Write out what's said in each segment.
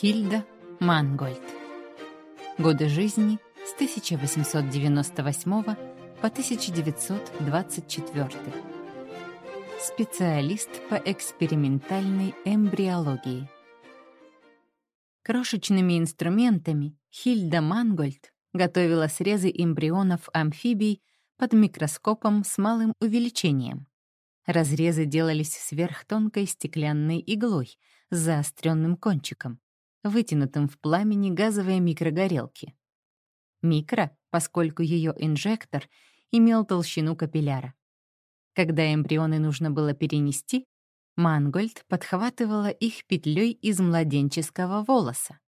Хильда Мангольд. Годы жизни с 1898 по 1924. Специалист по экспериментальной эмбриологии. Крошечными инструментами Хильда Мангольд готовила срезы эмбрионов амфибий под микроскопом с малым увеличением. Разрезы делались сверхтонкой стеклянной иглой с заостренным кончиком вытянутым в пламени газовой микрогорелки. Микро, поскольку ее инжектор имел толщину капилляра. Когда эмбрионы нужно было перенести, Мангольд подхватывала их петлей из младенческого волоса.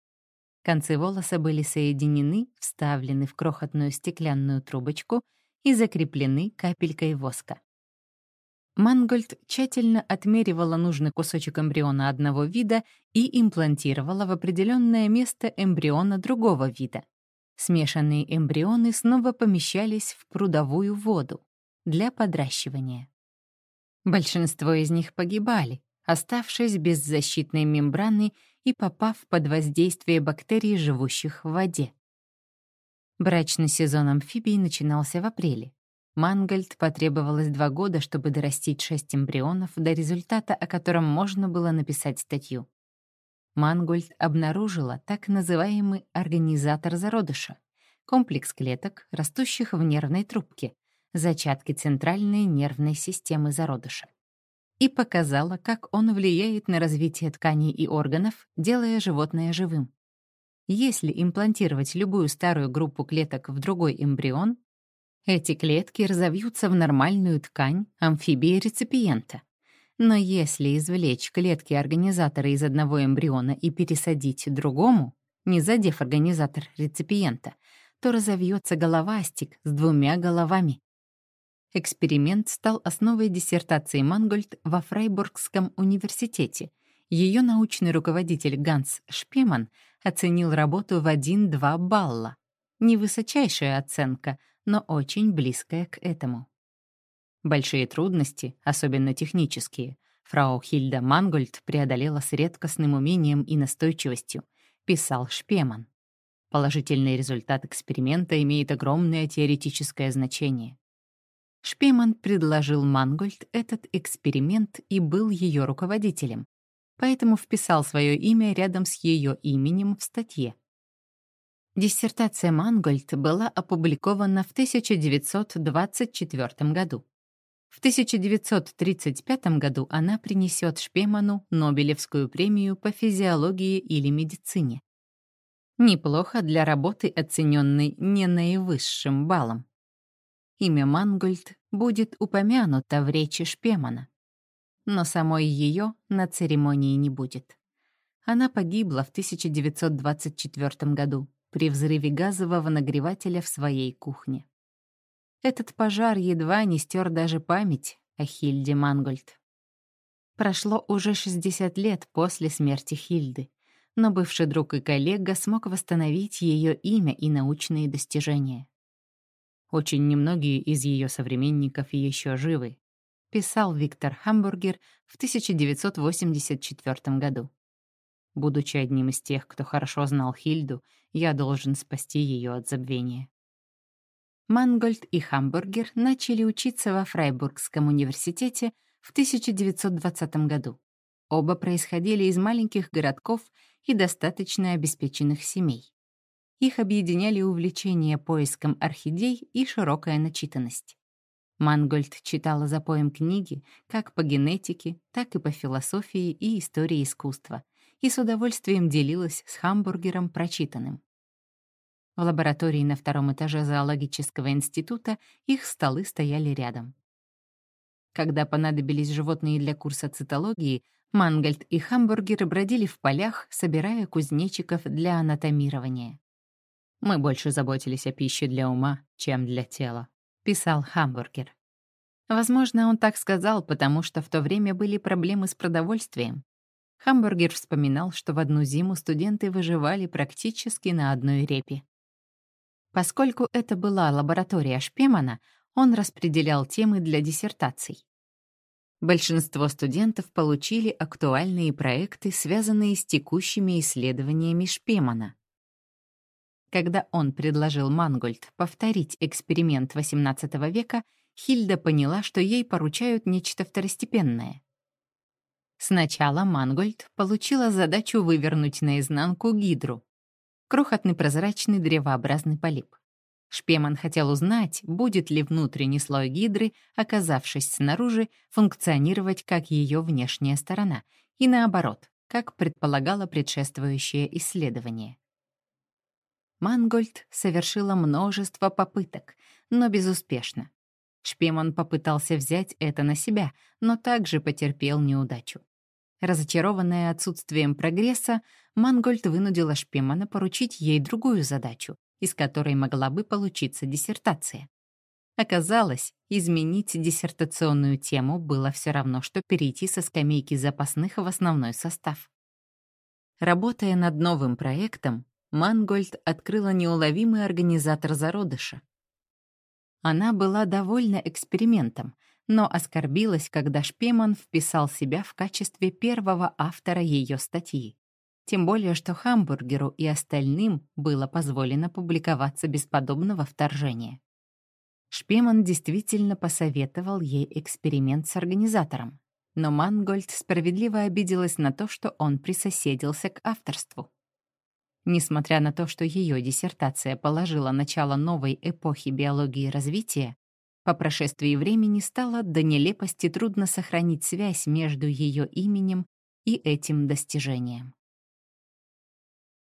Концы волоса были соединены, вставлены в крохотную стеклянную трубочку и закреплены капелькой воска. Мангольд тщательно отмеривала нужный кусочек эмбриона одного вида и имплантировала в определенное место эмбриона другого вида. Смешанные эмбрионы снова помещались в прудовую воду для подращивания. Большинство из них погибали, оставшись без защитной мембраны и попав под воздействие бактерий, живущих в воде. Брачный сезон амфибий начинался в апреле. Мангольд потребовалось два года, чтобы дорастить шесть эмбрионов до результата, о котором можно было написать статью. Мангольд обнаружила так называемый организатор зародыша — комплекс клеток, растущих в нервной трубке, зачатки центральной нервной системы зародыша. И показала, как он влияет на развитие тканей и органов, делая животное живым. Если имплантировать любую старую группу клеток в другой эмбрион, эти клетки разовьются в нормальную ткань амфибии реципиента. Но если извлечь клетки организатора из одного эмбриона и пересадить другому, не задев организатор реципиента, то разовьется головастик с двумя головами. Эксперимент стал основой диссертации Мангольд во Фрайбургском университете. Ее научный руководитель Ганс Шпеман оценил работу в 1-2 балла. Невысочайшая оценка — но очень близкая к этому. Большие трудности, особенно технические, фрау Хильда Мангольд преодолела с редкостным умением и настойчивостью, писал Шпеман. Положительный результат эксперимента имеет огромное теоретическое значение. Шпеман предложил Мангольд этот эксперимент и был ее руководителем, поэтому вписал свое имя рядом с ее именем в статье. Диссертация Мангольд была опубликована в 1924 году. В 1935 году она принесет Шпеману Нобелевскую премию по физиологии или медицине. Неплохо для работы, оцененной не наивысшим баллом. Имя Мангольд будет упомянуто в речи Шпемана. Но самой ее на церемонии не будет. Она погибла в 1924 году при взрыве газового нагревателя в своей кухне. Этот пожар едва не стер даже память о Хильде Мангольд. Прошло уже 60 лет после смерти Хильды, но бывший друг и коллега смог восстановить ее имя и научные достижения. Очень немногие из ее современников еще живы, писал Виктор Хамбургер в 1984 году. Будучи одним из тех, кто хорошо знал Хильду, я должен спасти ее от забвения. Мангольд и Хамбургер начали учиться во Фрайбургском университете в 1920 году. Оба происходили из маленьких городков и достаточно обеспеченных семей. Их объединяли увлечение поиском орхидей и широкая начитанность. Мангольд читала за поем книги как по генетике, так и по философии и истории искусства — и с удовольствием делилась с Хамбургером прочитанным. В лаборатории на втором этаже зоологического института их столы стояли рядом. Когда понадобились животные для курса цитологии, Мангольд и Хамбургер бродили в полях, собирая кузнечиков для анатомирования. «Мы больше заботились о пище для ума, чем для тела», — писал Хамбургер. Возможно, он так сказал, потому что в то время были проблемы с продовольствием, Хамбургер вспоминал, что в одну зиму студенты выживали практически на одной репе. Поскольку это была лаборатория Шпемана, он распределял темы для диссертаций. Большинство студентов получили актуальные проекты, связанные с текущими исследованиями Шпемана. Когда он предложил Мангольд повторить эксперимент XVIII века, Хильда поняла, что ей поручают нечто второстепенное. Сначала Мангольд получила задачу вывернуть наизнанку гидру — крохотный прозрачный древообразный полип. Шпеман хотел узнать, будет ли внутренний слой гидры, оказавшись снаружи, функционировать как ее внешняя сторона, и наоборот, как предполагало предшествующее исследование. Мангольд совершила множество попыток, но безуспешно. Шпеман попытался взять это на себя, но также потерпел неудачу. Разочарованная отсутствием прогресса, Мангольд вынудила Шпемана поручить ей другую задачу, из которой могла бы получиться диссертация. Оказалось, изменить диссертационную тему было все равно, что перейти со скамейки запасных в основной состав. Работая над новым проектом, Мангольд открыла неуловимый организатор зародыша. Она была довольна экспериментом, но оскорбилась, когда Шпеман вписал себя в качестве первого автора ее статьи. Тем более, что Хамбургеру и остальным было позволено публиковаться без подобного вторжения. Шпеман действительно посоветовал ей эксперимент с организатором, но Мангольд справедливо обиделась на то, что он присоседился к авторству. Несмотря на то, что ее диссертация положила начало новой эпохи биологии развития, по прошествии времени стало до нелепости трудно сохранить связь между ее именем и этим достижением.